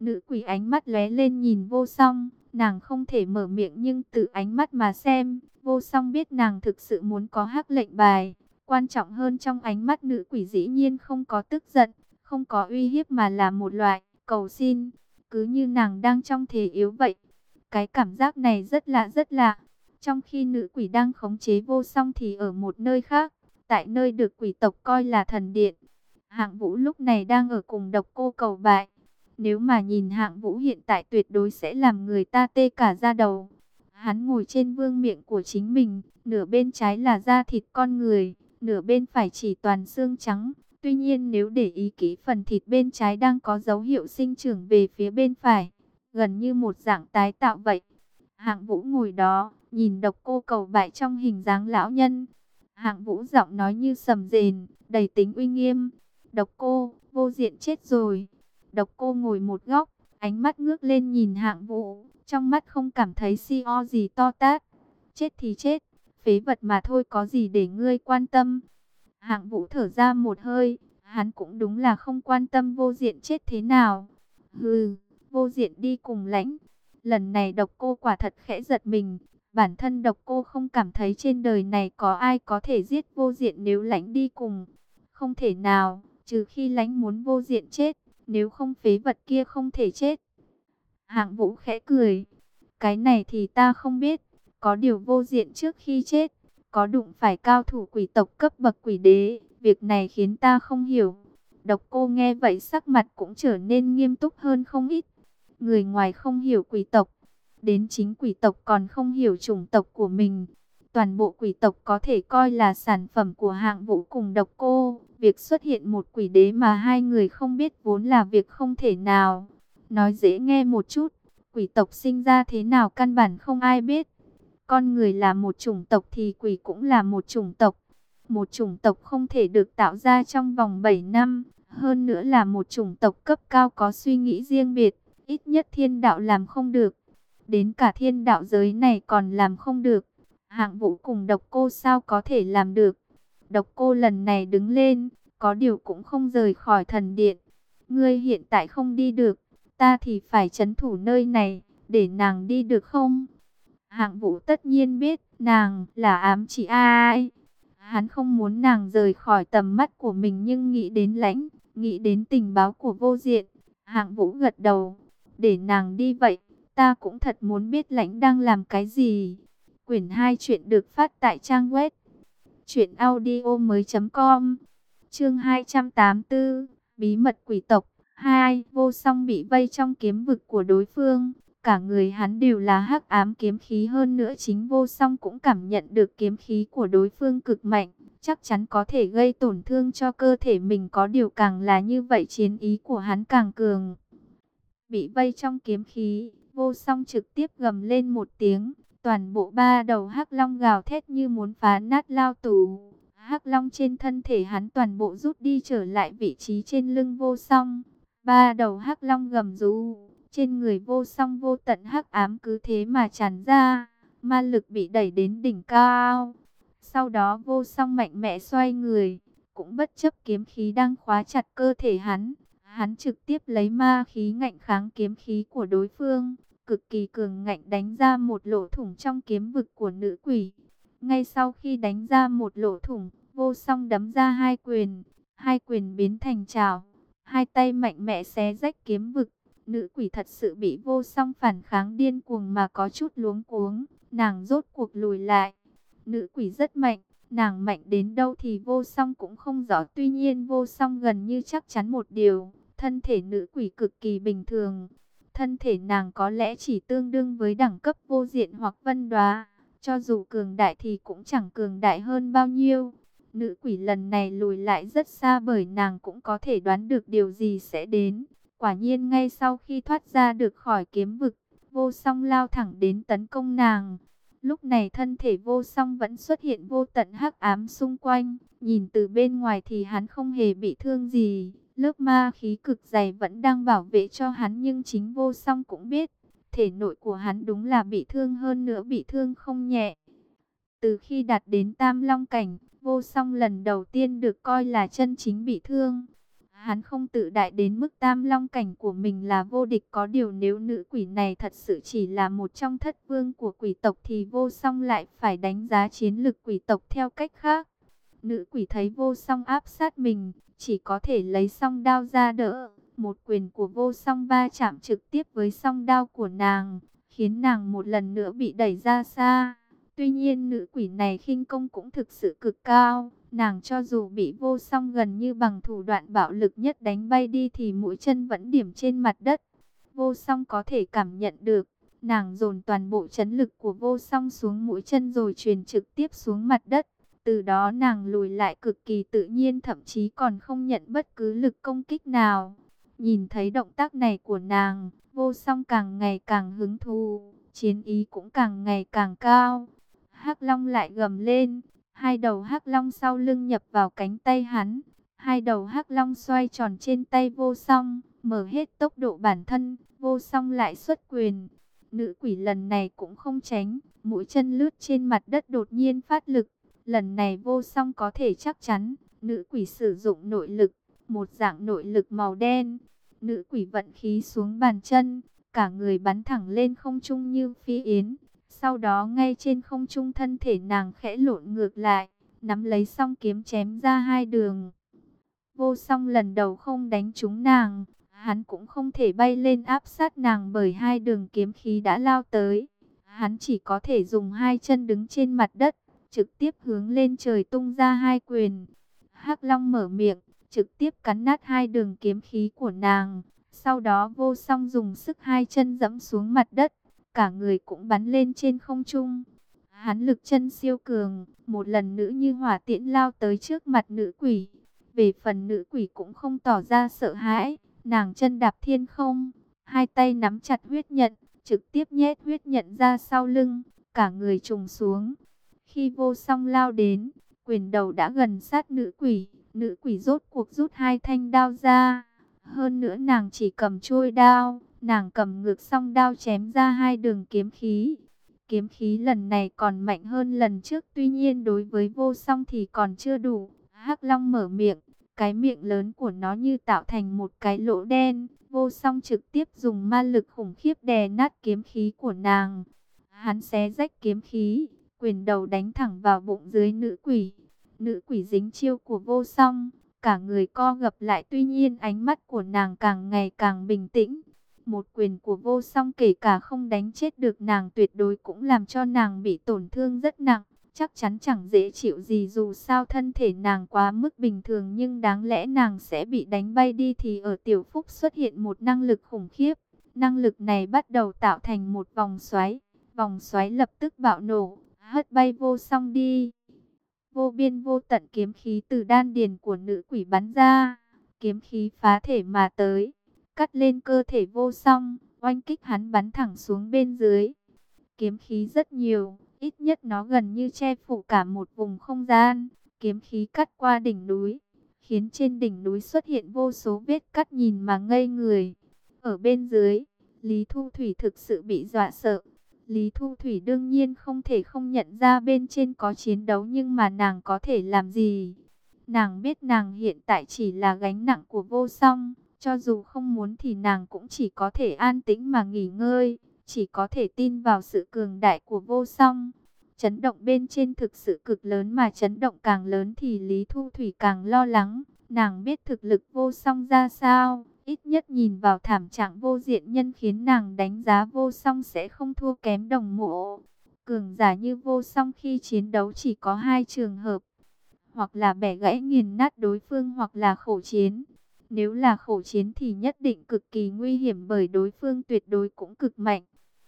Nữ quỷ ánh mắt lóe lên nhìn vô song, nàng không thể mở miệng nhưng từ ánh mắt mà xem, vô song biết nàng thực sự muốn có hắc lệnh bài. Quan trọng hơn trong ánh mắt nữ quỷ dĩ nhiên không có tức giận, không có uy hiếp mà là một loại cầu xin, cứ như nàng đang trong thế yếu vậy. Cái cảm giác này rất lạ rất lạ. Trong khi nữ quỷ đang khống chế vô song thì ở một nơi khác, tại nơi được quỷ tộc coi là thần điện. Hạng vũ lúc này đang ở cùng độc cô cầu bại. Nếu mà nhìn hạng vũ hiện tại tuyệt đối sẽ làm người ta tê cả da đầu. Hắn ngồi trên vương miệng của chính mình, nửa bên trái là da thịt con người, nửa bên phải chỉ toàn xương trắng. Tuy nhiên nếu để ý kỹ phần thịt bên trái đang có dấu hiệu sinh trưởng về phía bên phải, gần như một dạng tái tạo vậy. Hạng vũ ngồi đó, nhìn độc cô cầu bại trong hình dáng lão nhân. Hạng vũ giọng nói như sầm rền, đầy tính uy nghiêm. Độc cô, vô diện chết rồi. Độc cô ngồi một góc, ánh mắt ngước lên nhìn hạng vũ, trong mắt không cảm thấy si o gì to tát. Chết thì chết, phế vật mà thôi có gì để ngươi quan tâm. Hạng vũ thở ra một hơi, hắn cũng đúng là không quan tâm vô diện chết thế nào. Hừ, vô diện đi cùng lãnh. Lần này độc cô quả thật khẽ giật mình. Bản thân độc cô không cảm thấy trên đời này có ai có thể giết vô diện nếu lãnh đi cùng. Không thể nào, trừ khi lãnh muốn vô diện chết, nếu không phế vật kia không thể chết. Hạng vũ khẽ cười. Cái này thì ta không biết. Có điều vô diện trước khi chết, có đụng phải cao thủ quỷ tộc cấp bậc quỷ đế. Việc này khiến ta không hiểu. Độc cô nghe vậy sắc mặt cũng trở nên nghiêm túc hơn không ít. Người ngoài không hiểu quỷ tộc. Đến chính quỷ tộc còn không hiểu chủng tộc của mình. Toàn bộ quỷ tộc có thể coi là sản phẩm của hạng vũ cùng độc cô. Việc xuất hiện một quỷ đế mà hai người không biết vốn là việc không thể nào. Nói dễ nghe một chút, quỷ tộc sinh ra thế nào căn bản không ai biết. Con người là một chủng tộc thì quỷ cũng là một chủng tộc. Một chủng tộc không thể được tạo ra trong vòng 7 năm. Hơn nữa là một chủng tộc cấp cao có suy nghĩ riêng biệt. Ít nhất thiên đạo làm không được. Đến cả thiên đạo giới này còn làm không được. Hạng vũ cùng độc cô sao có thể làm được. Độc cô lần này đứng lên, có điều cũng không rời khỏi thần điện. Ngươi hiện tại không đi được, ta thì phải chấn thủ nơi này, để nàng đi được không? Hạng vũ tất nhiên biết, nàng là ám chỉ ai. Hắn không muốn nàng rời khỏi tầm mắt của mình nhưng nghĩ đến lãnh, nghĩ đến tình báo của vô diện. Hạng vũ gật đầu, để nàng đi vậy, ta cũng thật muốn biết lãnh đang làm cái gì. Quyển 2 chuyện được phát tại trang web Chuyện audio mới com. Chương 284 Bí mật quỷ tộc. 2. Vô song bị vây trong kiếm vực của đối phương. Cả người hắn đều là hắc ám kiếm khí hơn nữa chính vô song cũng cảm nhận được kiếm khí của đối phương cực mạnh. Chắc chắn có thể gây tổn thương cho cơ thể mình, có điều càng là như vậy chiến ý của hắn càng cường. Bị vây trong kiếm khí, Vô song trực tiếp gầm lên một tiếng. Toàn bộ ba đầu hắc long gào thét như muốn phá nát lao tù. Hắc long trên thân thể hắn toàn bộ rút đi trở lại vị trí trên lưng vô song. Ba đầu hắc long gầm rú, trên người vô song vô tận hắc ám cứ thế mà tràn ra, ma lực bị đẩy đến đỉnh cao. Sau đó vô song mạnh mẽ xoay người, cũng bất chấp kiếm khí đang khóa chặt cơ thể hắn. Hắn trực tiếp lấy ma khí ngạnh kháng kiếm khí của đối phương, cực kỳ cường ngạnh đánh ra một lỗ thủng trong kiếm vực của nữ quỷ. Ngay sau khi đánh ra một lỗ thủng, vô song đấm ra hai quyền, hai quyền biến thành trào, hai tay mạnh mẽ xé rách kiếm vực. Nữ quỷ thật sự bị vô song phản kháng điên cuồng mà có chút luống cuống, nàng rốt cuộc lùi lại. Nữ quỷ rất mạnh, nàng mạnh đến đâu thì vô song cũng không rõ. Tuy nhiên vô song gần như chắc chắn một điều, thân thể nữ quỷ cực kỳ bình thường Thân thể nàng có lẽ chỉ tương đương với đẳng cấp vô diện hoặc vân đoá. Cho dù cường đại thì cũng chẳng cường đại hơn bao nhiêu. Nữ quỷ lần này lùi lại rất xa bởi nàng cũng có thể đoán được điều gì sẽ đến. Quả nhiên ngay sau khi thoát ra được khỏi kiếm vực, vô song lao thẳng đến tấn công nàng. Lúc này thân thể vô song vẫn xuất hiện vô tận hắc ám xung quanh. Nhìn từ bên ngoài thì hắn không hề bị thương gì. Lớp ma khí cực dày vẫn đang bảo vệ cho hắn nhưng chính vô song cũng biết. Thể nội của hắn đúng là bị thương hơn nữa bị thương không nhẹ. Từ khi đạt đến tam long cảnh, vô song lần đầu tiên được coi là chân chính bị thương. Hắn không tự đại đến mức tam long cảnh của mình là vô địch có điều nếu nữ quỷ này thật sự chỉ là một trong thất vương của quỷ tộc thì vô song lại phải đánh giá chiến lực quỷ tộc theo cách khác. Nữ quỷ thấy vô song áp sát mình, chỉ có thể lấy song đao ra đỡ. Một quyền của vô song va chạm trực tiếp với song đao của nàng, khiến nàng một lần nữa bị đẩy ra xa. Tuy nhiên nữ quỷ này khinh công cũng thực sự cực cao. Nàng cho dù bị vô song gần như bằng thủ đoạn bạo lực nhất đánh bay đi thì mũi chân vẫn điểm trên mặt đất. Vô song có thể cảm nhận được. Nàng dồn toàn bộ chấn lực của vô song xuống mũi chân rồi truyền trực tiếp xuống mặt đất. Từ đó nàng lùi lại cực kỳ tự nhiên thậm chí còn không nhận bất cứ lực công kích nào. Nhìn thấy động tác này của nàng, vô song càng ngày càng hứng thú, chiến ý cũng càng ngày càng cao. hắc Long lại gầm lên, hai đầu hắc Long sau lưng nhập vào cánh tay hắn. Hai đầu hắc Long xoay tròn trên tay vô song, mở hết tốc độ bản thân, vô song lại xuất quyền. Nữ quỷ lần này cũng không tránh, mũi chân lướt trên mặt đất đột nhiên phát lực. Lần này vô song có thể chắc chắn, nữ quỷ sử dụng nội lực, một dạng nội lực màu đen. Nữ quỷ vận khí xuống bàn chân, cả người bắn thẳng lên không trung như phi yến. Sau đó ngay trên không trung thân thể nàng khẽ lộn ngược lại, nắm lấy song kiếm chém ra hai đường. Vô song lần đầu không đánh trúng nàng, hắn cũng không thể bay lên áp sát nàng bởi hai đường kiếm khí đã lao tới. Hắn chỉ có thể dùng hai chân đứng trên mặt đất, trực tiếp hướng lên trời tung ra hai quyền. hắc Long mở miệng, trực tiếp cắn nát hai đường kiếm khí của nàng. Sau đó vô song dùng sức hai chân dẫm xuống mặt đất, cả người cũng bắn lên trên không trung. Hắn lực chân siêu cường, một lần nữa như hỏa tiễn lao tới trước mặt nữ quỷ. Về phần nữ quỷ cũng không tỏ ra sợ hãi, nàng chân đạp thiên không, hai tay nắm chặt huyết nhận, trực tiếp nhét huyết nhận ra sau lưng, cả người trùng xuống. Khi vô song lao đến, quyền đầu đã gần sát nữ quỷ, nữ quỷ rốt cuộc rút hai thanh đao ra. Hơn nữa nàng chỉ cầm trôi đao, nàng cầm ngược song đao chém ra hai đường kiếm khí. Kiếm khí lần này còn mạnh hơn lần trước, tuy nhiên đối với vô song thì còn chưa đủ. hắc Long mở miệng, cái miệng lớn của nó như tạo thành một cái lỗ đen. Vô song trực tiếp dùng ma lực khủng khiếp đè nát kiếm khí của nàng. Hắn xé rách kiếm khí, quyền đầu đánh thẳng vào bụng dưới nữ quỷ. Nữ quỷ dính chiêu của vô song, cả người co gập lại tuy nhiên ánh mắt của nàng càng ngày càng bình tĩnh. Một quyền của vô song kể cả không đánh chết được nàng tuyệt đối cũng làm cho nàng bị tổn thương rất nặng. Chắc chắn chẳng dễ chịu gì dù sao thân thể nàng quá mức bình thường nhưng đáng lẽ nàng sẽ bị đánh bay đi thì ở tiểu phúc xuất hiện một năng lực khủng khiếp. Năng lực này bắt đầu tạo thành một vòng xoáy. Vòng xoáy lập tức bạo nổ, hất bay vô song đi. Vô biên vô tận kiếm khí từ đan điền của nữ quỷ bắn ra. Kiếm khí phá thể mà tới, cắt lên cơ thể vô song, oanh kích hắn bắn thẳng xuống bên dưới. Kiếm khí rất nhiều, ít nhất nó gần như che phủ cả một vùng không gian. Kiếm khí cắt qua đỉnh núi, khiến trên đỉnh núi xuất hiện vô số vết cắt nhìn mà ngây người. Ở bên dưới, Lý Thu Thủy thực sự bị dọa sợ. Lý Thu Thủy đương nhiên không thể không nhận ra bên trên có chiến đấu nhưng mà nàng có thể làm gì. Nàng biết nàng hiện tại chỉ là gánh nặng của vô song, cho dù không muốn thì nàng cũng chỉ có thể an tĩnh mà nghỉ ngơi, chỉ có thể tin vào sự cường đại của vô song. Chấn động bên trên thực sự cực lớn mà chấn động càng lớn thì Lý Thu Thủy càng lo lắng. Nàng biết thực lực vô song ra sao, ít nhất nhìn vào thảm trạng vô diện nhân khiến nàng đánh giá vô song sẽ không thua kém đồng mộ. Cường giả như vô song khi chiến đấu chỉ có hai trường hợp, hoặc là bẻ gãy nghiền nát đối phương hoặc là khổ chiến. Nếu là khổ chiến thì nhất định cực kỳ nguy hiểm bởi đối phương tuyệt đối cũng cực mạnh.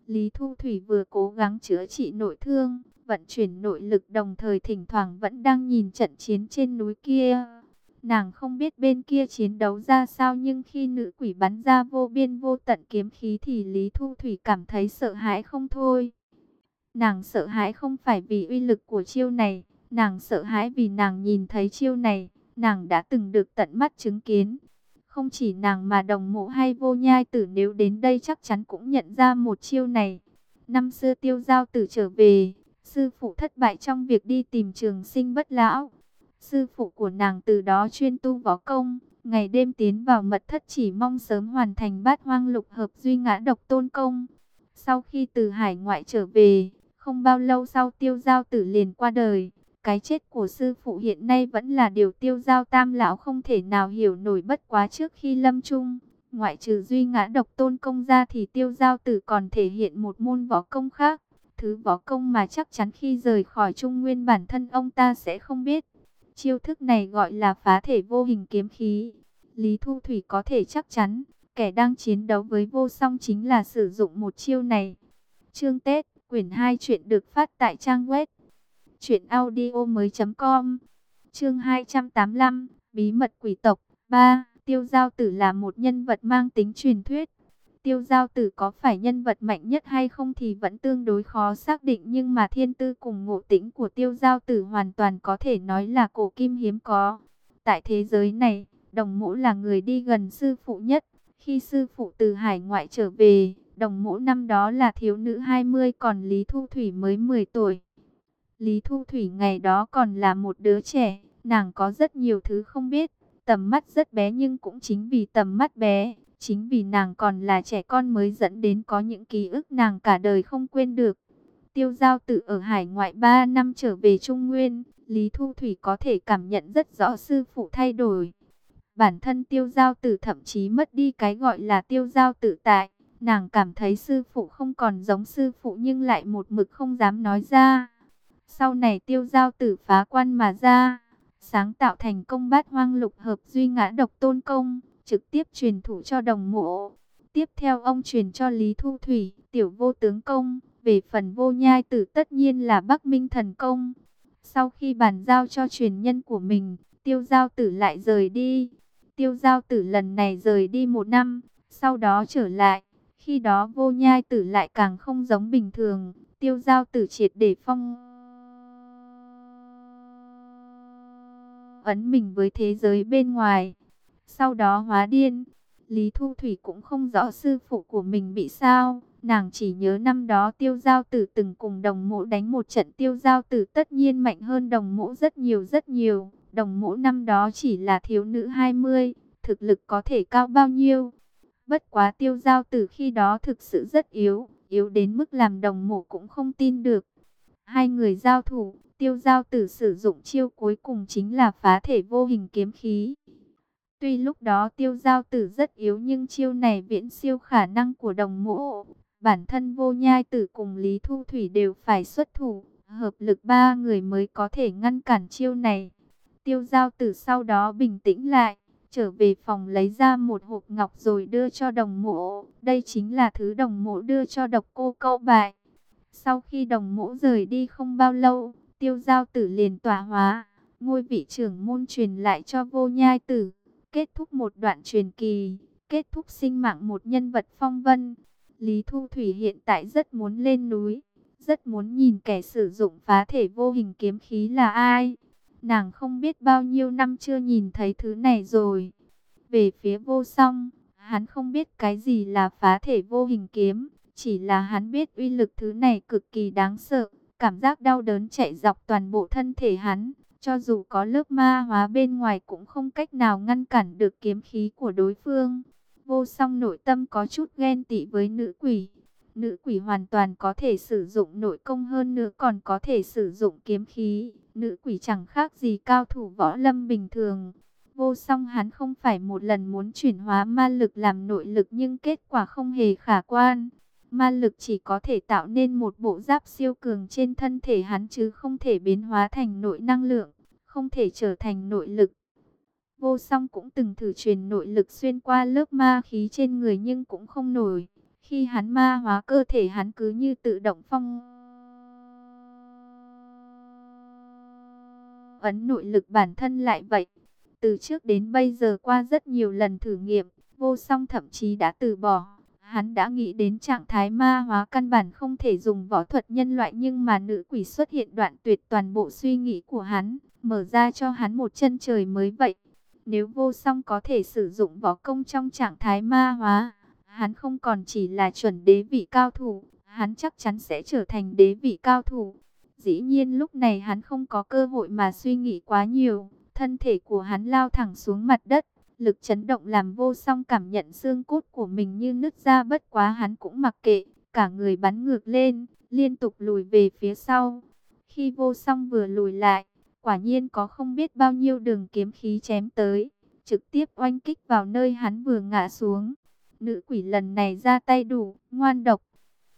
Lý Thu Thủy vừa cố gắng chữa trị nội thương, vận chuyển nội lực đồng thời thỉnh thoảng vẫn đang nhìn trận chiến trên núi kia. Nàng không biết bên kia chiến đấu ra sao nhưng khi nữ quỷ bắn ra vô biên vô tận kiếm khí thì Lý Thu Thủy cảm thấy sợ hãi không thôi. Nàng sợ hãi không phải vì uy lực của chiêu này, nàng sợ hãi vì nàng nhìn thấy chiêu này, nàng đã từng được tận mắt chứng kiến. Không chỉ nàng mà đồng mộ hay vô nhai tử nếu đến đây chắc chắn cũng nhận ra một chiêu này. Năm xưa tiêu giao tử trở về, sư phụ thất bại trong việc đi tìm trường sinh bất lão. Sư phụ của nàng từ đó chuyên tu võ công, ngày đêm tiến vào mật thất chỉ mong sớm hoàn thành bát hoang lục hợp duy ngã độc tôn công. Sau khi từ hải ngoại trở về, không bao lâu sau tiêu giao tử liền qua đời. Cái chết của sư phụ hiện nay vẫn là điều tiêu giao tam lão không thể nào hiểu nổi bất quá trước khi lâm chung. Ngoại trừ duy ngã độc tôn công ra thì tiêu giao tử còn thể hiện một môn võ công khác. Thứ võ công mà chắc chắn khi rời khỏi trung nguyên bản thân ông ta sẽ không biết. Chiêu thức này gọi là phá thể vô hình kiếm khí. Lý Thu Thủy có thể chắc chắn, kẻ đang chiến đấu với vô song chính là sử dụng một chiêu này. Chương Tết, quyển 2 chuyện được phát tại trang web truyệnaudiomoi.com. Chương 285, bí mật quỷ tộc 3, Tiêu Giao Tử là một nhân vật mang tính truyền thuyết. Tiêu Giao Tử có phải nhân vật mạnh nhất hay không thì vẫn tương đối khó xác định nhưng mà thiên tư cùng ngộ Tĩnh của Tiêu Giao Tử hoàn toàn có thể nói là cổ kim hiếm có. Tại thế giới này, đồng mũ là người đi gần sư phụ nhất. Khi sư phụ từ hải ngoại trở về, đồng mũ năm đó là thiếu nữ 20 còn Lý Thu Thủy mới 10 tuổi. Lý Thu Thủy ngày đó còn là một đứa trẻ, nàng có rất nhiều thứ không biết. Tầm mắt rất bé nhưng cũng chính vì tầm mắt bé, chính vì nàng còn là trẻ con mới dẫn đến có những ký ức nàng cả đời không quên được. Tiêu giao tự ở hải ngoại 3 năm trở về Trung Nguyên, Lý Thu Thủy có thể cảm nhận rất rõ sư phụ thay đổi. Bản thân tiêu giao tử thậm chí mất đi cái gọi là tiêu giao tự tại. Nàng cảm thấy sư phụ không còn giống sư phụ nhưng lại một mực không dám nói ra. Sau này tiêu giao tử phá quan mà ra, sáng tạo thành công bát hoang lục hợp duy ngã độc tôn công, trực tiếp truyền thủ cho đồng mộ. Tiếp theo ông truyền cho Lý Thu Thủy, tiểu vô tướng công, về phần vô nhai tử tất nhiên là Bắc Minh thần công. Sau khi bàn giao cho truyền nhân của mình, tiêu giao tử lại rời đi. Tiêu giao tử lần này rời đi một năm, sau đó trở lại. Khi đó vô nhai tử lại càng không giống bình thường, tiêu giao tử triệt để phong ấn mình với thế giới bên ngoài. Sau đó hóa điên, Lý Thu Thủy cũng không rõ sư phụ của mình bị sao. Nàng chỉ nhớ năm đó tiêu giao tử từng cùng đồng mộ đánh một trận tiêu giao tử tất nhiên mạnh hơn đồng mộ rất nhiều rất nhiều. Đồng mộ năm đó chỉ là thiếu nữ 20, thực lực có thể cao bao nhiêu. Bất quá tiêu giao tử khi đó thực sự rất yếu, yếu đến mức làm đồng mộ cũng không tin được. Hai người giao thủ, tiêu giao tử sử dụng chiêu cuối cùng chính là phá thể vô hình kiếm khí. Tuy lúc đó tiêu giao tử rất yếu nhưng chiêu này viễn siêu khả năng của đồng mộ. Bản thân vô nhai tử cùng Lý Thu Thủy đều phải xuất thủ, hợp lực ba người mới có thể ngăn cản chiêu này. Tiêu giao tử sau đó bình tĩnh lại, trở về phòng lấy ra một hộp ngọc rồi đưa cho đồng mộ. Đây chính là thứ đồng mộ đưa cho độc cô cậu bại. Sau khi đồng mộ rời đi không bao lâu, tiêu giao tử liền tỏa hóa, ngôi vị trưởng môn truyền lại cho vô nhai tử, kết thúc một đoạn truyền kỳ, kết thúc sinh mạng một nhân vật phong vân. Lý Thu Thủy hiện tại rất muốn lên núi, rất muốn nhìn kẻ sử dụng phá thể vô hình kiếm khí là ai. Nàng không biết bao nhiêu năm chưa nhìn thấy thứ này rồi. Về phía vô song, hắn không biết cái gì là phá thể vô hình kiếm. Chỉ là hắn biết uy lực thứ này cực kỳ đáng sợ. Cảm giác đau đớn chạy dọc toàn bộ thân thể hắn. Cho dù có lớp ma hóa bên ngoài cũng không cách nào ngăn cản được kiếm khí của đối phương. Vô song nội tâm có chút ghen tị với nữ quỷ. Nữ quỷ hoàn toàn có thể sử dụng nội công hơn nữa còn có thể sử dụng kiếm khí. Nữ quỷ chẳng khác gì cao thủ võ lâm bình thường. Vô song hắn không phải một lần muốn chuyển hóa ma lực làm nội lực nhưng kết quả không hề khả quan. Ma lực chỉ có thể tạo nên một bộ giáp siêu cường trên thân thể hắn chứ không thể biến hóa thành nội năng lượng, không thể trở thành nội lực. Vô song cũng từng thử truyền nội lực xuyên qua lớp ma khí trên người nhưng cũng không nổi. Khi hắn ma hóa cơ thể hắn cứ như tự động phong ấn nội lực bản thân lại vậy. Từ trước đến bây giờ qua rất nhiều lần thử nghiệm, vô song thậm chí đã từ bỏ. Hắn đã nghĩ đến trạng thái ma hóa căn bản không thể dùng võ thuật nhân loại nhưng mà nữ quỷ xuất hiện đoạn tuyệt toàn bộ suy nghĩ của hắn, mở ra cho hắn một chân trời mới vậy. Nếu vô song có thể sử dụng võ công trong trạng thái ma hóa, hắn không còn chỉ là chuẩn đế vị cao thủ, hắn chắc chắn sẽ trở thành đế vị cao thủ. Dĩ nhiên lúc này hắn không có cơ hội mà suy nghĩ quá nhiều, thân thể của hắn lao thẳng xuống mặt đất, Lực chấn động làm vô song cảm nhận xương cốt của mình như nứt ra bất quá hắn cũng mặc kệ, cả người bắn ngược lên, liên tục lùi về phía sau. Khi vô song vừa lùi lại, quả nhiên có không biết bao nhiêu đường kiếm khí chém tới, trực tiếp oanh kích vào nơi hắn vừa ngã xuống. Nữ quỷ lần này ra tay đủ, ngoan độc.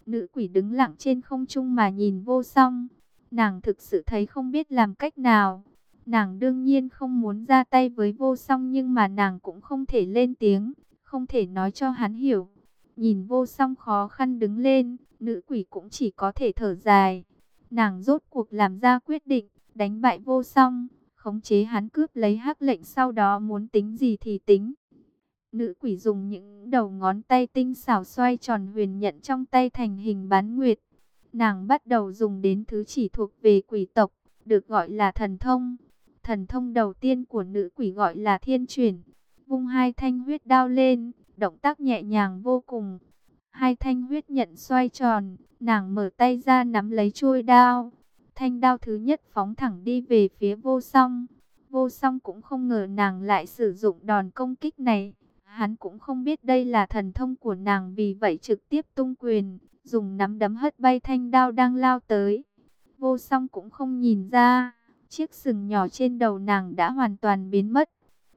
Nữ quỷ đứng lặng trên không trung mà nhìn vô song. Nàng thực sự thấy không biết làm cách nào. Nàng đương nhiên không muốn ra tay với vô song nhưng mà nàng cũng không thể lên tiếng, không thể nói cho hắn hiểu. Nhìn vô song khó khăn đứng lên, nữ quỷ cũng chỉ có thể thở dài. Nàng rốt cuộc làm ra quyết định, đánh bại vô song, khống chế hắn cướp lấy hắc lệnh sau đó muốn tính gì thì tính. Nữ quỷ dùng những đầu ngón tay tinh xảo xoay tròn huyền nhận trong tay thành hình bán nguyệt. Nàng bắt đầu dùng đến thứ chỉ thuộc về quỷ tộc, được gọi là thần thông. Thần thông đầu tiên của nữ quỷ gọi là thiên chuyển. Vung hai thanh huyết đao lên, động tác nhẹ nhàng vô cùng. Hai thanh huyết nhận xoay tròn, nàng mở tay ra nắm lấy chuôi đao. Thanh đao thứ nhất phóng thẳng đi về phía vô song. Vô song cũng không ngờ nàng lại sử dụng đòn công kích này. Hắn cũng không biết đây là thần thông của nàng vì vậy trực tiếp tung quyền, dùng nắm đấm hất bay thanh đao đang lao tới. Vô song cũng không nhìn ra, chiếc sừng nhỏ trên đầu nàng đã hoàn toàn biến mất.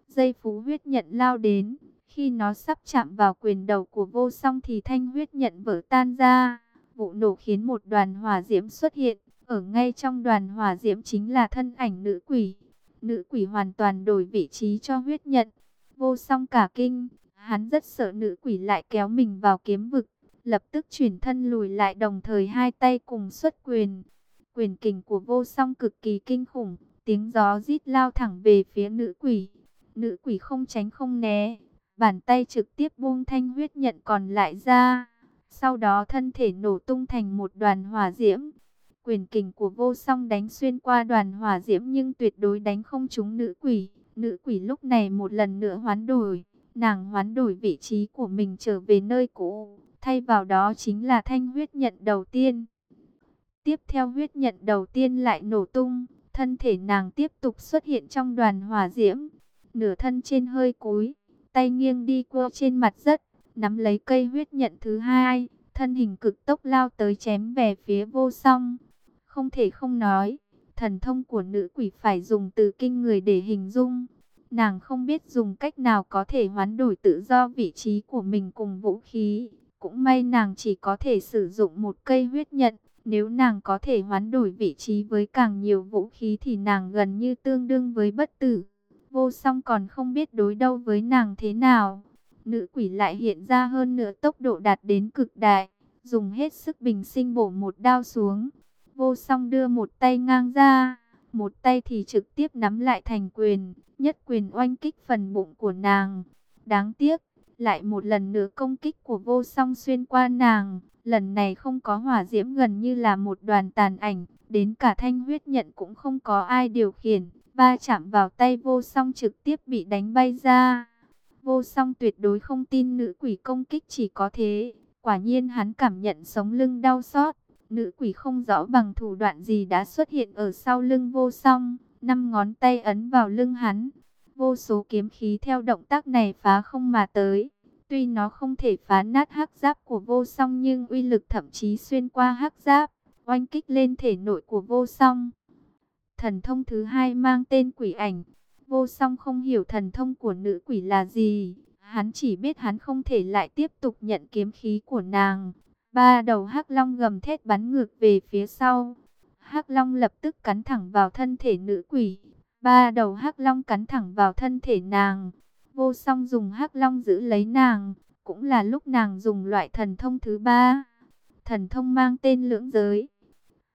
Dây phú huyết nhận lao đến, khi nó sắp chạm vào quyền đầu của vô song thì thanh huyết nhận vỡ tan ra. Vụ nổ khiến một đoàn hỏa diễm xuất hiện, ở ngay trong đoàn hỏa diễm chính là thân ảnh nữ quỷ. Nữ quỷ hoàn toàn đổi vị trí cho huyết nhận. Vô song cả kinh, hắn rất sợ nữ quỷ lại kéo mình vào kiếm vực, lập tức chuyển thân lùi lại đồng thời hai tay cùng xuất quyền. Quyền kình của vô song cực kỳ kinh khủng, tiếng gió rít lao thẳng về phía nữ quỷ. Nữ quỷ không tránh không né, bàn tay trực tiếp buông thanh huyết nhận còn lại ra. Sau đó thân thể nổ tung thành một đoàn hỏa diễm. Quyền kình của vô song đánh xuyên qua đoàn hỏa diễm nhưng tuyệt đối đánh không trúng nữ quỷ. Nữ quỷ lúc này một lần nữa hoán đổi. Nàng hoán đổi vị trí của mình trở về nơi cũ. Thay vào đó chính là thanh huyết nhận đầu tiên. Tiếp theo huyết nhận đầu tiên lại nổ tung. Thân thể nàng tiếp tục xuất hiện trong đoàn hỏa diễm. Nửa thân trên hơi cúi. Tay nghiêng đi qua trên mặt đất. Nắm lấy cây huyết nhận thứ hai. Thân hình cực tốc lao tới chém về phía vô song. Không thể không nói, thần thông của nữ quỷ phải dùng từ kinh người để hình dung. Nàng không biết dùng cách nào có thể hoán đổi tự do vị trí của mình cùng vũ khí. Cũng may nàng chỉ có thể sử dụng một cây huyết nhận. Nếu nàng có thể hoán đổi vị trí với càng nhiều vũ khí thì nàng gần như tương đương với bất tử. Vô song còn không biết đối đâu với nàng thế nào. Nữ quỷ lại hiện ra hơn nửa tốc độ đạt đến cực đại. Dùng hết sức bình sinh bổ một đao xuống. Vô song đưa một tay ngang ra. Một tay thì trực tiếp nắm lại thành quyền nhất quyền oanh kích phần bụng của nàng. Đáng tiếc, lại một lần nữa công kích của vô song xuyên qua nàng. Lần này không có hỏa diễm gần như là một đoàn tàn ảnh, đến cả thanh huyết nhận cũng không có ai điều khiển. Ba chạm vào tay vô song trực tiếp bị đánh bay ra. Vô song tuyệt đối không tin nữ quỷ công kích chỉ có thế. Quả nhiên hắn cảm nhận sống lưng đau xót. Nữ quỷ không rõ bằng thủ đoạn gì đã xuất hiện ở sau lưng vô song năm ngón tay ấn vào lưng hắn. Vô số kiếm khí theo động tác này phá không mà tới. Tuy nó không thể phá nát hắc giáp của vô song nhưng uy lực thậm chí xuyên qua hắc giáp, oanh kích lên thể nội của vô song. Thần thông thứ hai mang tên quỷ ảnh. Vô song không hiểu thần thông của nữ quỷ là gì. Hắn chỉ biết hắn không thể lại tiếp tục nhận kiếm khí của nàng. Ba đầu hắc long gầm thét bắn ngược về phía sau. Hắc Long lập tức cắn thẳng vào thân thể nữ quỷ. Ba đầu Hắc Long cắn thẳng vào thân thể nàng. Vô song dùng Hắc Long giữ lấy nàng. Cũng là lúc nàng dùng loại thần thông thứ ba. Thần thông mang tên lưỡng giới.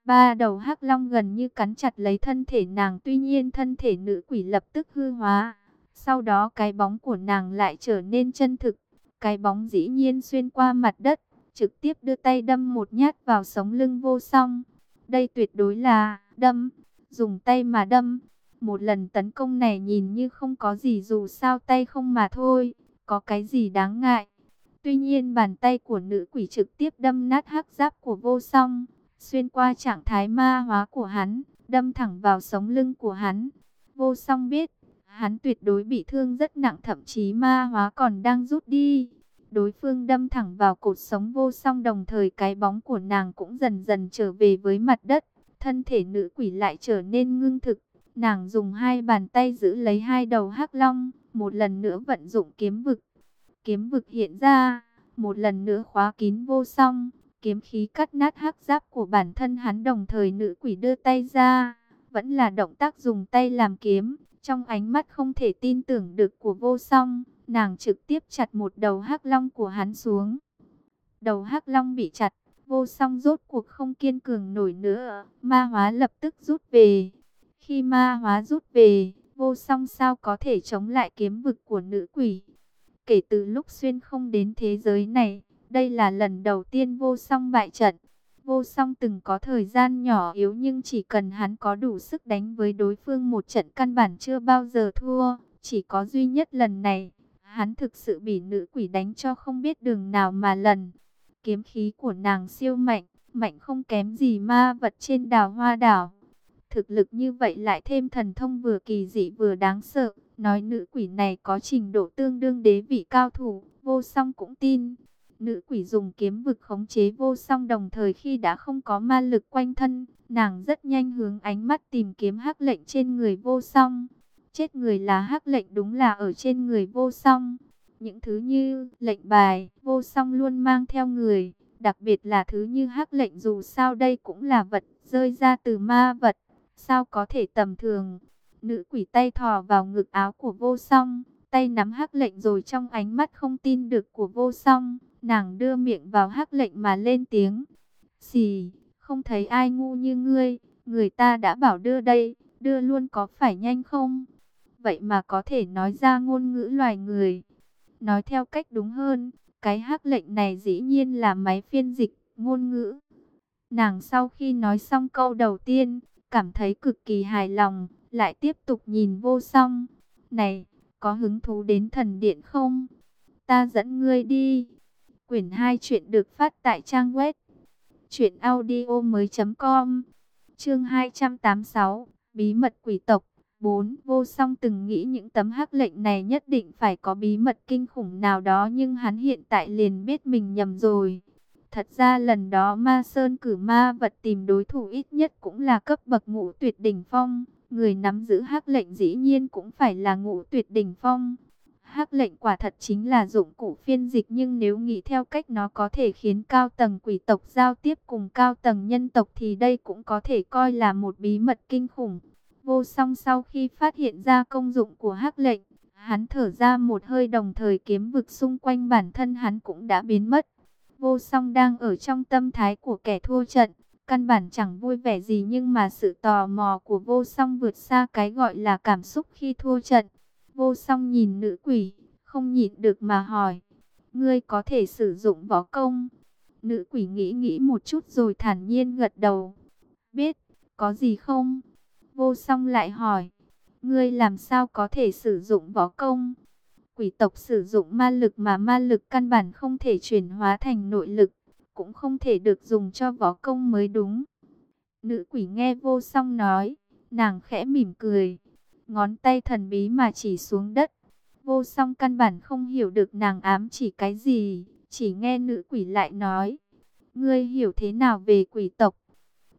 Ba đầu Hắc Long gần như cắn chặt lấy thân thể nàng. Tuy nhiên thân thể nữ quỷ lập tức hư hóa. Sau đó cái bóng của nàng lại trở nên chân thực. Cái bóng dĩ nhiên xuyên qua mặt đất. Trực tiếp đưa tay đâm một nhát vào sống lưng vô song. Đây tuyệt đối là đâm, dùng tay mà đâm. Một lần tấn công này nhìn như không có gì dù sao tay không mà thôi, có cái gì đáng ngại. Tuy nhiên bàn tay của nữ quỷ trực tiếp đâm nát hắc giáp của vô song, xuyên qua trạng thái ma hóa của hắn, đâm thẳng vào sống lưng của hắn. Vô song biết, hắn tuyệt đối bị thương rất nặng thậm chí ma hóa còn đang rút đi. Đối phương đâm thẳng vào cột sống vô song đồng thời cái bóng của nàng cũng dần dần trở về với mặt đất. Thân thể nữ quỷ lại trở nên ngưng thực. Nàng dùng hai bàn tay giữ lấy hai đầu hắc long, một lần nữa vận dụng kiếm vực. Kiếm vực hiện ra, một lần nữa khóa kín vô song, kiếm khí cắt nát hắc giáp của bản thân hắn đồng thời nữ quỷ đưa tay ra, vẫn là động tác dùng tay làm kiếm, trong ánh mắt không thể tin tưởng được của vô song, nàng trực tiếp chặt một đầu hắc long của hắn xuống. Đầu hắc long bị chặt, vô song rốt cuộc không kiên cường nổi nữa, ma hóa lập tức rút về. Khi ma hóa rút về, vô song sao có thể chống lại kiếm vực của nữ quỷ. Kể từ lúc xuyên không đến thế giới này, đây là lần đầu tiên vô song bại trận. Vô song từng có thời gian nhỏ yếu nhưng chỉ cần hắn có đủ sức đánh với đối phương một trận căn bản chưa bao giờ thua. Chỉ có duy nhất lần này, hắn thực sự bị nữ quỷ đánh cho không biết đường nào mà lần. Kiếm khí của nàng siêu mạnh, mạnh không kém gì ma vật trên đào hoa đảo. Thực lực như vậy lại thêm thần thông vừa kỳ dị vừa đáng sợ. Nói nữ quỷ này có trình độ tương đương đế vị cao thủ, vô song cũng tin. Nữ quỷ dùng kiếm vực khống chế vô song đồng thời khi đã không có ma lực quanh thân, nàng rất nhanh hướng ánh mắt tìm kiếm hắc lệnh trên người vô song. Chết người là hắc lệnh đúng là ở trên người vô song. Những thứ như lệnh bài, vô song luôn mang theo người, đặc biệt là thứ như hắc lệnh dù sao đây cũng là vật rơi ra từ ma vật, sao có thể tầm thường. Nữ quỷ tay thò vào ngực áo của vô song, tay nắm hắc lệnh rồi trong ánh mắt không tin được của vô song, nàng đưa miệng vào hắc lệnh mà lên tiếng. Xì, không thấy ai ngu như ngươi, người ta đã bảo đưa đây, đưa luôn có phải nhanh không? Vậy mà có thể nói ra ngôn ngữ loài người. Nói theo cách đúng hơn, cái hắc lệnh này dĩ nhiên là máy phiên dịch, ngôn ngữ. Nàng sau khi nói xong câu đầu tiên, cảm thấy cực kỳ hài lòng, lại tiếp tục nhìn vô song. Này, có hứng thú đến thần điện không? Ta dẫn ngươi đi. Quyển 2 chuyện được phát tại trang web truyệnaudiomoi.com. Chương 286, bí mật quỷ tộc 4. Vô Song từng nghĩ những tấm hắc lệnh này nhất định phải có bí mật kinh khủng nào đó nhưng hắn hiện tại liền biết mình nhầm rồi. Thật ra lần đó Ma Sơn cử ma vật tìm đối thủ ít nhất cũng là cấp bậc ngũ tuyệt đỉnh phong. Người nắm giữ hắc lệnh dĩ nhiên cũng phải là ngũ tuyệt đỉnh phong. Hắc lệnh quả thật chính là dụng cụ phiên dịch nhưng nếu nghĩ theo cách nó có thể khiến cao tầng quỷ tộc giao tiếp cùng cao tầng nhân tộc thì đây cũng có thể coi là một bí mật kinh khủng. Vô song sau khi phát hiện ra công dụng của hắc lệnh, hắn thở ra một hơi đồng thời kiếm vực xung quanh bản thân hắn cũng đã biến mất. Vô song đang ở trong tâm thái của kẻ thua trận, căn bản chẳng vui vẻ gì nhưng mà sự tò mò của vô song vượt xa cái gọi là cảm xúc khi thua trận. Vô song nhìn nữ quỷ, không nhịn được mà hỏi, ngươi có thể sử dụng võ công? Nữ quỷ nghĩ nghĩ một chút rồi thản nhiên gật đầu. Biết, có gì không? Vô song lại hỏi, ngươi làm sao có thể sử dụng võ công? Quỷ tộc sử dụng ma lực mà ma lực căn bản không thể chuyển hóa thành nội lực, cũng không thể được dùng cho võ công mới đúng. Nữ quỷ nghe vô song nói, nàng khẽ mỉm cười, ngón tay thần bí mà chỉ xuống đất. Vô song căn bản không hiểu được nàng ám chỉ cái gì, chỉ nghe nữ quỷ lại nói, ngươi hiểu thế nào về quỷ tộc?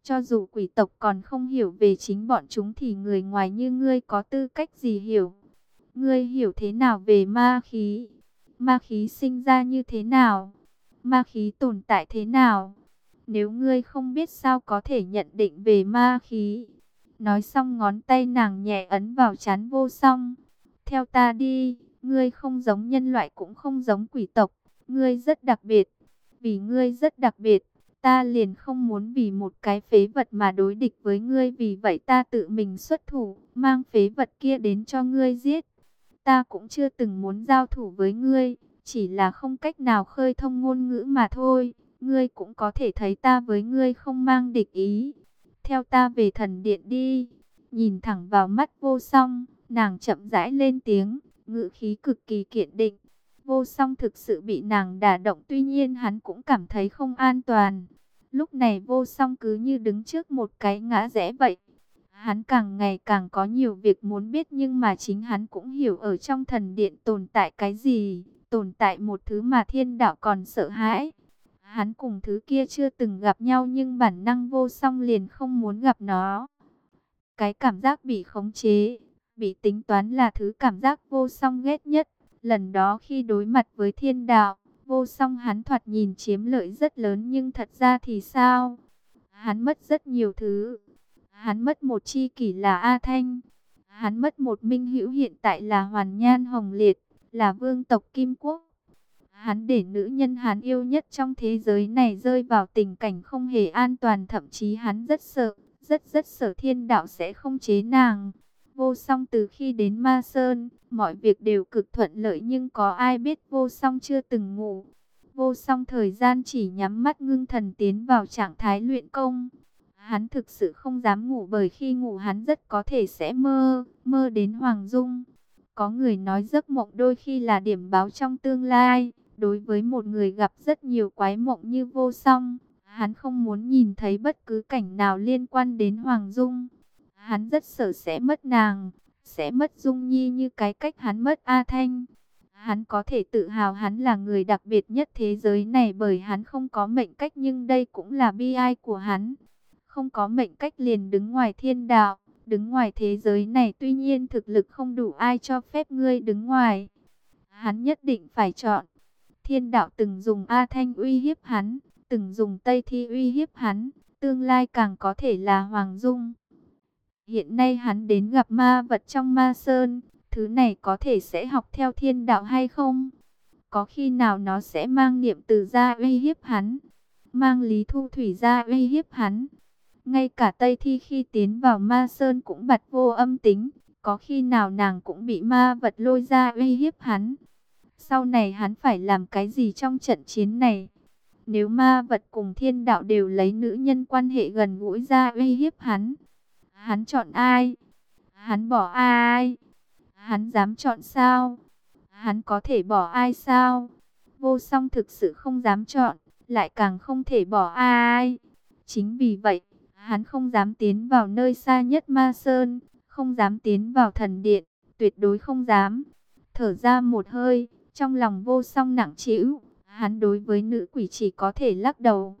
Cho dù quỷ tộc còn không hiểu về chính bọn chúng thì người ngoài như ngươi có tư cách gì hiểu? Ngươi hiểu thế nào về ma khí? Ma khí sinh ra như thế nào? Ma khí tồn tại thế nào? Nếu ngươi không biết sao có thể nhận định về ma khí? Nói xong ngón tay nàng nhẹ ấn vào chán vô song. Theo ta đi, ngươi không giống nhân loại cũng không giống quỷ tộc. Ngươi rất đặc biệt. Vì ngươi rất đặc biệt, ta liền không muốn vì một cái phế vật mà đối địch với ngươi. Vì vậy ta tự mình xuất thủ, mang phế vật kia đến cho ngươi giết. Ta cũng chưa từng muốn giao thủ với ngươi, chỉ là không cách nào khơi thông ngôn ngữ mà thôi. Ngươi cũng có thể thấy ta với ngươi không mang địch ý. Theo ta về thần điện đi. Nhìn thẳng vào mắt vô song, nàng chậm rãi lên tiếng, ngữ khí cực kỳ kiện định. Vô song thực sự bị nàng đả động tuy nhiên hắn cũng cảm thấy không an toàn. Lúc này vô song cứ như đứng trước một cái ngã rẽ vậy. Hắn càng ngày càng có nhiều việc muốn biết nhưng mà chính hắn cũng hiểu ở trong thần điện tồn tại cái gì, tồn tại một thứ mà thiên đạo còn sợ hãi. Hắn cùng thứ kia chưa từng gặp nhau nhưng bản năng vô song liền không muốn gặp nó. Cái cảm giác bị khống chế, bị tính toán là thứ cảm giác vô song ghét nhất. Lần đó khi đối mặt với thiên đạo, vô song hắn thoạt nhìn chiếm lợi rất lớn nhưng thật ra thì sao? Hắn mất rất nhiều thứ. Hắn mất một chi kỷ là A Thanh. Hắn mất một minh hữu hiện tại là Hoàn Nhan Hồng Liệt, là vương tộc Kim Quốc. Hắn để nữ nhân hắn yêu nhất trong thế giới này rơi vào tình cảnh không hề an toàn thậm chí hắn rất sợ, rất rất sợ thiên đạo sẽ không chế nàng. Vô song từ khi đến Ma Sơn, mọi việc đều cực thuận lợi nhưng có ai biết vô song chưa từng ngủ. Vô song thời gian chỉ nhắm mắt ngưng thần tiến vào trạng thái luyện công. Hắn thực sự không dám ngủ bởi khi ngủ hắn rất có thể sẽ mơ, mơ đến Hoàng Dung. Có người nói giấc mộng đôi khi là điểm báo trong tương lai. Đối với một người gặp rất nhiều quái mộng như vô song, hắn không muốn nhìn thấy bất cứ cảnh nào liên quan đến Hoàng Dung. Hắn rất sợ sẽ mất nàng, sẽ mất Dung Nhi như cái cách hắn mất A Thanh. Hắn có thể tự hào hắn là người đặc biệt nhất thế giới này bởi hắn không có mệnh cách nhưng đây cũng là bi ai của hắn. Không có mệnh cách liền đứng ngoài thiên đạo, đứng ngoài thế giới này tuy nhiên thực lực không đủ ai cho phép ngươi đứng ngoài. Hắn nhất định phải chọn. Thiên đạo từng dùng A Thanh uy hiếp hắn, từng dùng Tây Thi uy hiếp hắn, tương lai càng có thể là Hoàng Dung. Hiện nay hắn đến gặp ma vật trong ma sơn, thứ này có thể sẽ học theo thiên đạo hay không? Có khi nào nó sẽ mang niệm từ ra uy hiếp hắn, mang lý thu thủy ra uy hiếp hắn? Ngay cả Tây Thi khi tiến vào ma sơn cũng bật vô âm tính, có khi nào nàng cũng bị ma vật lôi ra uy hiếp hắn? Sau này hắn phải làm cái gì trong trận chiến này? Nếu ma vật cùng thiên đạo đều lấy nữ nhân quan hệ gần gũi ra uy hiếp hắn, hắn chọn ai? Hắn bỏ ai? Hắn dám chọn sao? Hắn có thể bỏ ai sao? Vô song thực sự không dám chọn, lại càng không thể bỏ ai. Chính vì vậy, hắn không dám tiến vào nơi xa nhất ma sơn, không dám tiến vào thần điện, tuyệt đối không dám. Thở ra một hơi, trong lòng vô song nặng trĩu, hắn đối với nữ quỷ chỉ có thể lắc đầu.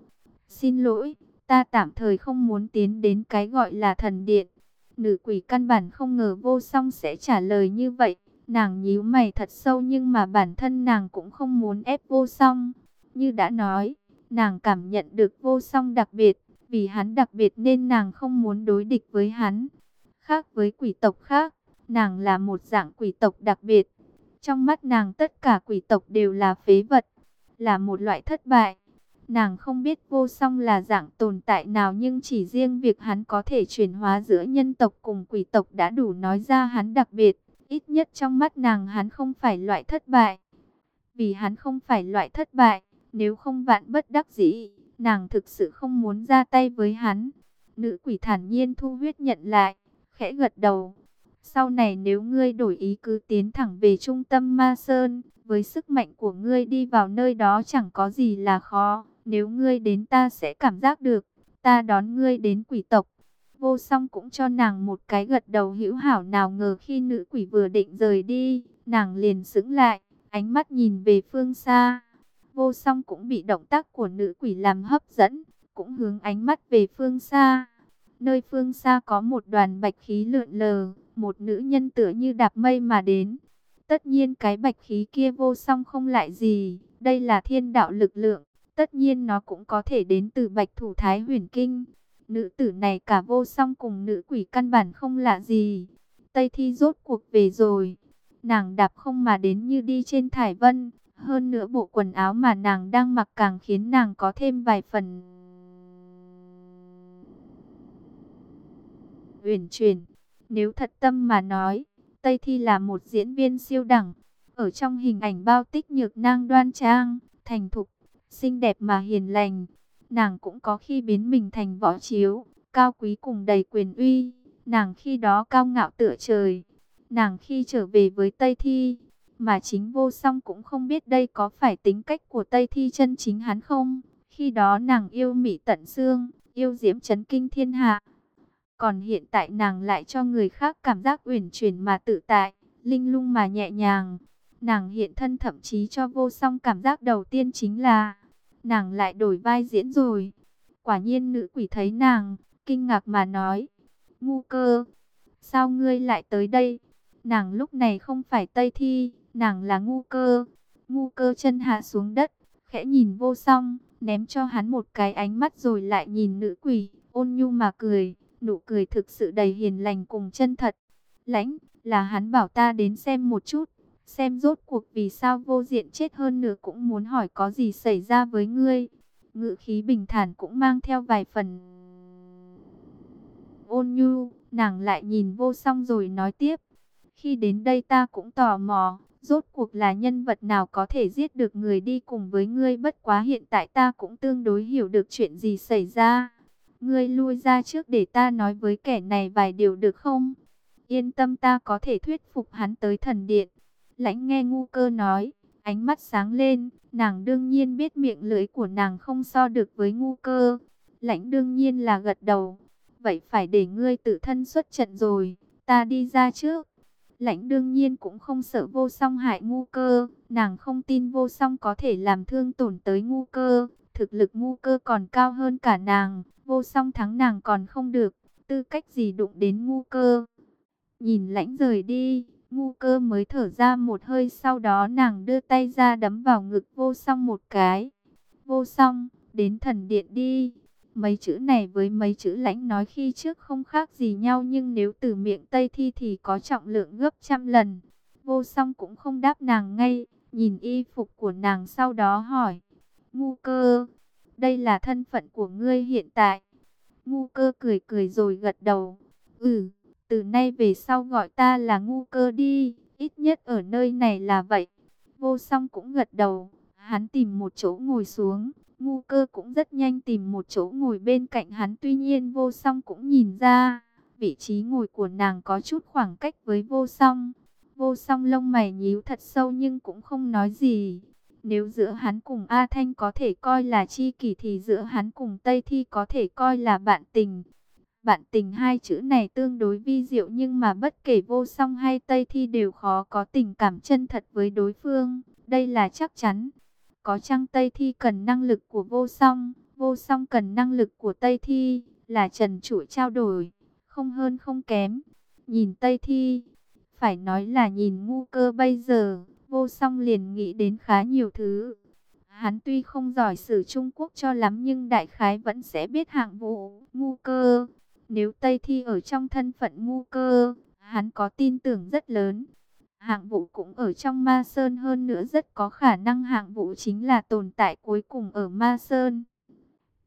Xin lỗi, ta tạm thời không muốn tiến đến cái gọi là thần điện. Nữ quỷ căn bản không ngờ vô song sẽ trả lời như vậy. Nàng nhíu mày thật sâu nhưng mà bản thân nàng cũng không muốn ép vô song. Như đã nói, nàng cảm nhận được vô song đặc biệt. Vì hắn đặc biệt nên nàng không muốn đối địch với hắn. Khác với quỷ tộc khác, nàng là một dạng quỷ tộc đặc biệt. Trong mắt nàng tất cả quỷ tộc đều là phế vật, là một loại thất bại. Nàng không biết vô song là dạng tồn tại nào nhưng chỉ riêng việc hắn có thể chuyển hóa giữa nhân tộc cùng quỷ tộc đã đủ nói ra hắn đặc biệt. Ít nhất trong mắt nàng hắn không phải loại thất bại. Vì hắn không phải loại thất bại, nếu không vạn bất đắc dĩ, nàng thực sự không muốn ra tay với hắn. Nữ quỷ thản nhiên thu huyết nhận lại, khẽ gật đầu. Sau này nếu ngươi đổi ý cứ tiến thẳng về trung tâm Ma Sơn, với sức mạnh của ngươi đi vào nơi đó chẳng có gì là khó. Nếu ngươi đến ta sẽ cảm giác được, ta đón ngươi đến quỷ tộc. Vô song cũng cho nàng một cái gật đầu hữu hảo nào ngờ khi nữ quỷ vừa định rời đi, nàng liền sững lại, ánh mắt nhìn về phương xa. Vô song cũng bị động tác của nữ quỷ làm hấp dẫn, cũng hướng ánh mắt về phương xa. Nơi phương xa có một đoàn bạch khí lượn lờ, một nữ nhân tựa như đạp mây mà đến. Tất nhiên cái bạch khí kia vô song không lại gì, đây là thiên đạo lực lượng, tất nhiên nó cũng có thể đến từ bạch thủ thái huyền kinh. Nữ tử này cả vô song cùng nữ quỷ căn bản không lạ gì. Tây thi rốt cuộc về rồi, nàng đạp không mà đến như đi trên thải vân. Hơn nữa bộ quần áo mà nàng đang mặc càng khiến nàng có thêm vài phần... Uyển chuyển nếu thật tâm mà nói, Tây Thi là một diễn viên siêu đẳng. Ở trong hình ảnh bao tích nhược nang đoan trang, thành thục, xinh đẹp mà hiền lành. Nàng cũng có khi biến mình thành võ chiếu, cao quý cùng đầy quyền uy. Nàng khi đó cao ngạo tựa trời. Nàng khi trở về với Tây Thi, mà chính vô song cũng không biết đây có phải tính cách của Tây Thi chân chính hắn không. Khi đó nàng yêu mỹ tận xương, yêu diễm chấn kinh thiên hạ. Còn hiện tại nàng lại cho người khác cảm giác uyển chuyển mà tự tại, linh lung mà nhẹ nhàng. Nàng hiện thân thậm chí cho vô song cảm giác đầu tiên chính là nàng lại đổi vai diễn rồi. Quả nhiên nữ quỷ thấy nàng, kinh ngạc mà nói, ngu cơ, sao ngươi lại tới đây? Nàng lúc này không phải Tây Thi, nàng là ngu cơ. Ngu cơ chân hạ xuống đất, khẽ nhìn vô song, ném cho hắn một cái ánh mắt rồi lại nhìn nữ quỷ, ôn nhu mà cười, nụ cười thực sự đầy hiền lành cùng chân thật. Lãnh, là hắn bảo ta đến xem một chút, xem rốt cuộc vì sao vô diện chết hơn nữa cũng muốn hỏi có gì xảy ra với ngươi. Ngự khí bình thản cũng mang theo vài phần ôn nhu, nàng lại nhìn vô song rồi nói tiếp. Khi đến đây ta cũng tò mò, rốt cuộc là nhân vật nào có thể giết được người đi cùng với ngươi bất quá hiện tại ta cũng tương đối hiểu được chuyện gì xảy ra. Ngươi lui ra trước để ta nói với kẻ này vài điều được không? Yên tâm ta có thể thuyết phục hắn tới thần điện. Lãnh nghe ngu cơ nói, ánh mắt sáng lên, nàng đương nhiên biết miệng lưỡi của nàng không so được với ngu cơ. Lãnh đương nhiên là gật đầu, vậy phải để ngươi tự thân xuất trận rồi, ta đi ra trước. Lãnh đương nhiên cũng không sợ vô song hại ngu cơ, nàng không tin vô song có thể làm thương tổn tới ngu cơ, thực lực ngu cơ còn cao hơn cả nàng, vô song thắng nàng còn không được, tư cách gì đụng đến ngu cơ. Nhìn lãnh rời đi, ngu cơ mới thở ra một hơi sau đó nàng đưa tay ra đấm vào ngực vô song một cái. Vô song, đến thần điện đi. Mấy chữ này với mấy chữ lãnh nói khi trước không khác gì nhau nhưng nếu từ miệng Tây Thi thì có trọng lượng gấp trăm lần. Vô song cũng không đáp nàng ngay, nhìn y phục của nàng sau đó hỏi. Ngu cơ, đây là thân phận của ngươi hiện tại. Ngu cơ cười cười rồi gật đầu. Ừ, từ nay về sau gọi ta là ngu cơ đi, ít nhất ở nơi này là vậy. Vô song cũng gật đầu, hắn tìm một chỗ ngồi xuống. Ngu cơ cũng rất nhanh tìm một chỗ ngồi bên cạnh hắn, tuy nhiên vô song cũng nhìn ra. Vị trí ngồi của nàng có chút khoảng cách với vô song. Vô song lông mày nhíu thật sâu nhưng cũng không nói gì. Nếu giữa hắn cùng A Thanh có thể coi là chi kỷ thì giữa hắn cùng Tây Thi có thể coi là bạn tình. Bạn tình hai chữ này tương đối vi diệu nhưng mà bất kể vô song hay Tây Thi đều khó có tình cảm chân thật với đối phương. Đây là chắc chắn. Có chăng Tây Thi cần năng lực của vô song, vô song cần năng lực của Tây Thi, là trần trụi trao đổi, không hơn không kém. Nhìn Tây Thi, phải nói là nhìn ngu cơ bây giờ, vô song liền nghĩ đến khá nhiều thứ. Hắn tuy không giỏi sử Trung Quốc cho lắm nhưng đại khái vẫn sẽ biết hạng vụ, ngu cơ. Nếu Tây Thi ở trong thân phận ngu cơ, hắn có tin tưởng rất lớn. Hạng vũ cũng ở trong ma sơn hơn nữa rất có khả năng hạng vũ chính là tồn tại cuối cùng ở ma sơn.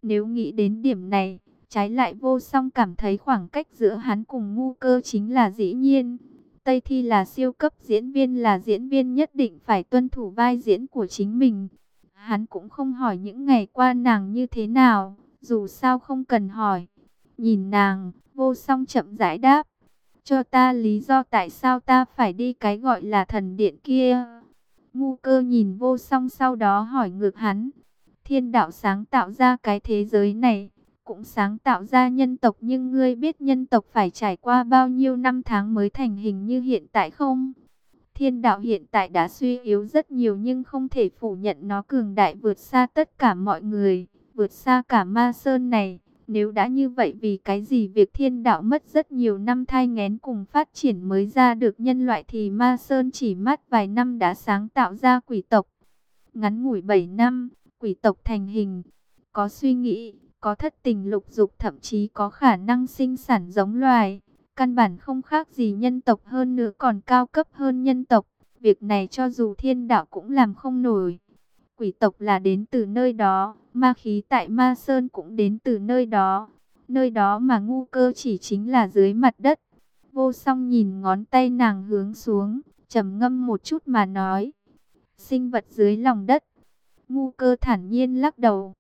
Nếu nghĩ đến điểm này, trái lại vô song cảm thấy khoảng cách giữa hắn cùng ngu cơ chính là dĩ nhiên. Tây Thi là siêu cấp diễn viên là diễn viên nhất định phải tuân thủ vai diễn của chính mình. Hắn cũng không hỏi những ngày qua nàng như thế nào, dù sao không cần hỏi. Nhìn nàng, vô song chậm rãi đáp cho ta lý do tại sao ta phải đi cái gọi là thần điện kia. Ngu cơ nhìn vô song sau đó hỏi ngược hắn. Thiên đạo sáng tạo ra cái thế giới này, cũng sáng tạo ra nhân tộc nhưng ngươi biết nhân tộc phải trải qua bao nhiêu năm tháng mới thành hình như hiện tại không? Thiên đạo hiện tại đã suy yếu rất nhiều nhưng không thể phủ nhận nó cường đại vượt xa tất cả mọi người, vượt xa cả ma sơn này. Nếu đã như vậy vì cái gì việc thiên đạo mất rất nhiều năm thai ngén cùng phát triển mới ra được nhân loại thì Ma Sơn chỉ mất vài năm đã sáng tạo ra quỷ tộc. Ngắn ngủi 7 năm, quỷ tộc thành hình, có suy nghĩ, có thất tình lục dục thậm chí có khả năng sinh sản giống loài. Căn bản không khác gì nhân tộc hơn nữa còn cao cấp hơn nhân tộc. Việc này cho dù thiên đạo cũng làm không nổi. Quỷ tộc là đến từ nơi đó, ma khí tại ma sơn cũng đến từ nơi đó. Nơi đó mà ngu cơ chỉ chính là dưới mặt đất. Vô song nhìn ngón tay nàng hướng xuống, trầm ngâm một chút mà nói. Sinh vật dưới lòng đất. Ngu cơ thản nhiên lắc đầu.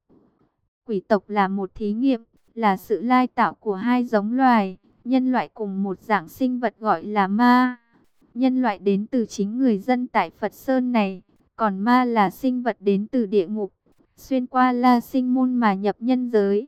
Quỷ tộc là một thí nghiệm, là sự lai tạo của hai giống loài, nhân loại cùng một dạng sinh vật gọi là ma. Nhân loại đến từ chính người dân tại Phật Sơn này, còn ma là sinh vật đến từ địa ngục, xuyên qua la sinh môn mà nhập nhân giới.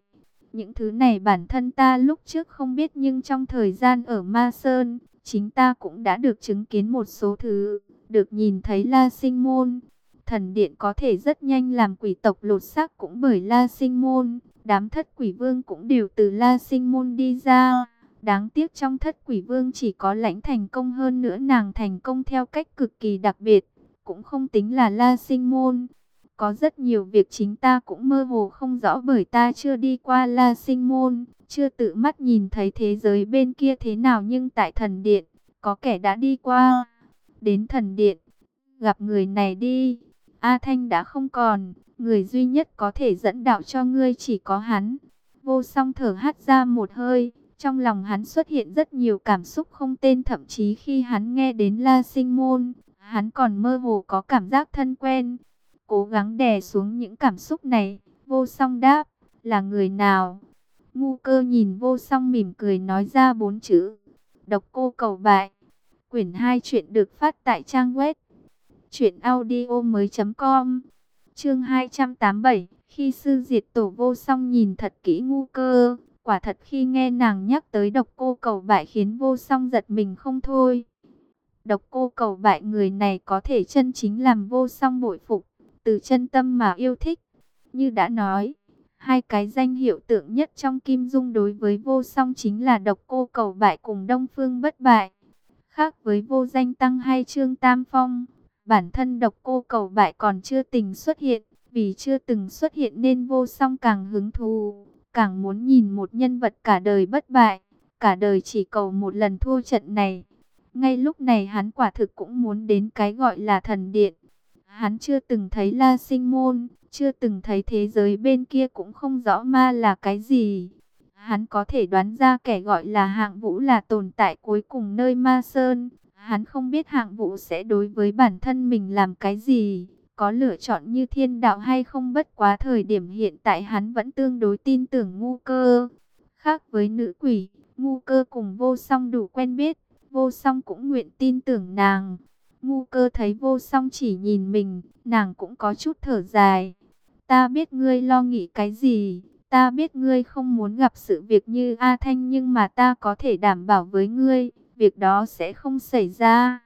Những thứ này bản thân ta lúc trước không biết nhưng trong thời gian ở Ma Sơn, chính ta cũng đã được chứng kiến một số thứ, được nhìn thấy La Sinh Môn. Thần điện có thể rất nhanh làm quỷ tộc lột xác cũng bởi La Sinh Môn, đám thất quỷ vương cũng đều từ La Sinh Môn đi ra. Đáng tiếc trong thất quỷ vương chỉ có lãnh thành công hơn nữa nàng thành công theo cách cực kỳ đặc biệt, cũng không tính là La Sinh Môn. Có rất nhiều việc chính ta cũng mơ hồ không rõ bởi ta chưa đi qua La Sinh Môn, chưa tự mắt nhìn thấy thế giới bên kia thế nào nhưng tại thần điện, có kẻ đã đi qua. Đến thần điện, gặp người này đi, A Thanh đã không còn, người duy nhất có thể dẫn đạo cho ngươi chỉ có hắn. Vô song thở hắt ra một hơi, trong lòng hắn xuất hiện rất nhiều cảm xúc không tên thậm chí khi hắn nghe đến La Sinh Môn, hắn còn mơ hồ có cảm giác thân quen. Cố gắng đè xuống những cảm xúc này, vô song đáp, là người nào? Ngu cơ nhìn vô song mỉm cười nói ra bốn chữ. Độc cô cầu bại. Quyển 2 chuyện được phát tại trang web. Chuyện audio mới com. Chương 287. Khi sư diệt tổ vô song nhìn thật kỹ ngu cơ. Quả thật khi nghe nàng nhắc tới độc cô cầu bại khiến vô song giật mình không thôi. Độc cô cầu bại người này có thể chân chính làm vô song bội phục. Từ chân tâm mà yêu thích. Như đã nói, Hai cái danh hiệu tượng nhất trong Kim Dung đối với vô song chính là độc cô cầu bại cùng Đông Phương bất bại. Khác với vô danh tăng hay trương tam phong, bản thân độc cô cầu bại còn chưa tình xuất hiện. Vì chưa từng xuất hiện nên vô song càng hứng thú, càng muốn nhìn một nhân vật cả đời bất bại, cả đời chỉ cầu một lần thua trận này. Ngay lúc này hắn quả thực cũng muốn đến cái gọi là thần điện. Hắn chưa từng thấy La Sinh Môn, chưa từng thấy thế giới bên kia cũng không rõ ma là cái gì. Hắn có thể đoán ra kẻ gọi là hạng vũ là tồn tại cuối cùng nơi ma sơn. Hắn không biết hạng vũ sẽ đối với bản thân mình làm cái gì. Có lựa chọn như thiên đạo hay không bất quá thời điểm hiện tại hắn vẫn tương đối tin tưởng ngu cơ. Khác với nữ quỷ, ngu cơ cùng vô song đủ quen biết. Vô song cũng nguyện tin tưởng nàng. Ngu cơ thấy vô song chỉ nhìn mình, nàng cũng có chút thở dài. Ta biết ngươi lo nghĩ cái gì, ta biết ngươi không muốn gặp sự việc như A Thanh nhưng mà ta có thể đảm bảo với ngươi, việc đó sẽ không xảy ra.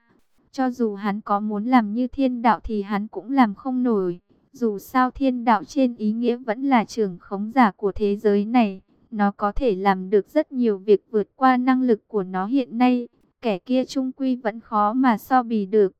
Cho dù hắn có muốn làm như thiên đạo thì hắn cũng làm không nổi. Dù sao thiên đạo trên ý nghĩa vẫn là trường khống giả của thế giới này. Nó có thể làm được rất nhiều việc vượt qua năng lực của nó hiện nay. Kẻ kia trung quy vẫn khó mà so bì được.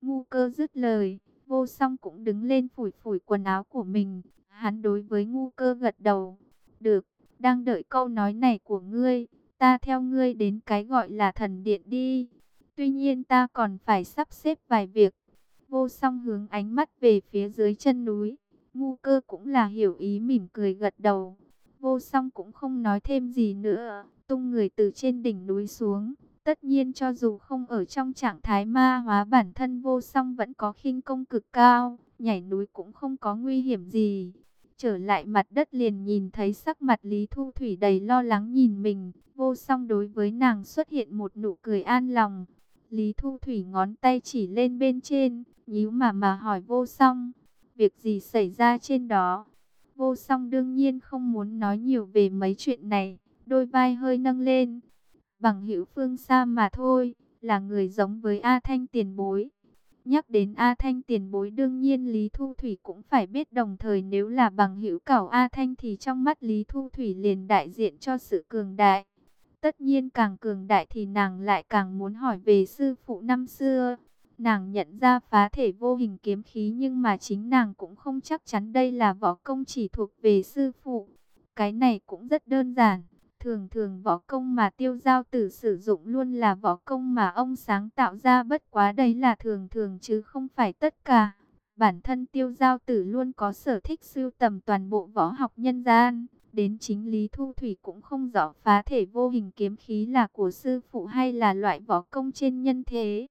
Ngu cơ dứt lời, Vô song cũng đứng lên phủi phủi quần áo của mình. Hắn đối với ngu cơ gật đầu. Được, đang đợi câu nói này của ngươi. Ta theo ngươi đến cái gọi là thần điện đi. Tuy nhiên ta còn phải sắp xếp vài việc. Vô song hướng ánh mắt về phía dưới chân núi. Ngu cơ cũng là hiểu ý mỉm cười gật đầu. Vô song cũng không nói thêm gì nữa. Tung người từ trên đỉnh núi xuống. Tất nhiên cho dù không ở trong trạng thái ma hóa bản thân vô song vẫn có khinh công cực cao, nhảy núi cũng không có nguy hiểm gì. Trở lại mặt đất liền nhìn thấy sắc mặt Lý Thu Thủy đầy lo lắng nhìn mình, vô song đối với nàng xuất hiện một nụ cười an lòng. Lý Thu Thủy ngón tay chỉ lên bên trên, nhíu mà mà hỏi vô song, việc gì xảy ra trên đó. Vô song đương nhiên không muốn nói nhiều về mấy chuyện này, đôi vai hơi nâng lên, bằng hữu phương xa mà thôi, là người giống với A Thanh tiền bối. Nhắc đến A Thanh tiền bối đương nhiên Lý Thu Thủy cũng phải biết đồng thời nếu là bằng hữu cảo A Thanh thì trong mắt Lý Thu Thủy liền đại diện cho sự cường đại. Tất nhiên càng cường đại thì nàng lại càng muốn hỏi về sư phụ năm xưa. Nàng nhận ra phá thể vô hình kiếm khí nhưng mà chính nàng cũng không chắc chắn đây là võ công chỉ thuộc về sư phụ. Cái này cũng rất đơn giản. Thường thường võ công mà tiêu giao tử sử dụng luôn là võ công mà ông sáng tạo ra, bất quá đấy là thường thường chứ không phải tất cả. Bản thân tiêu giao tử luôn có sở thích sưu tầm toàn bộ võ học nhân gian. Đến chính Lý Thu Thủy cũng không rõ phá thể vô hình kiếm khí là của sư phụ hay là loại võ công trên nhân thế.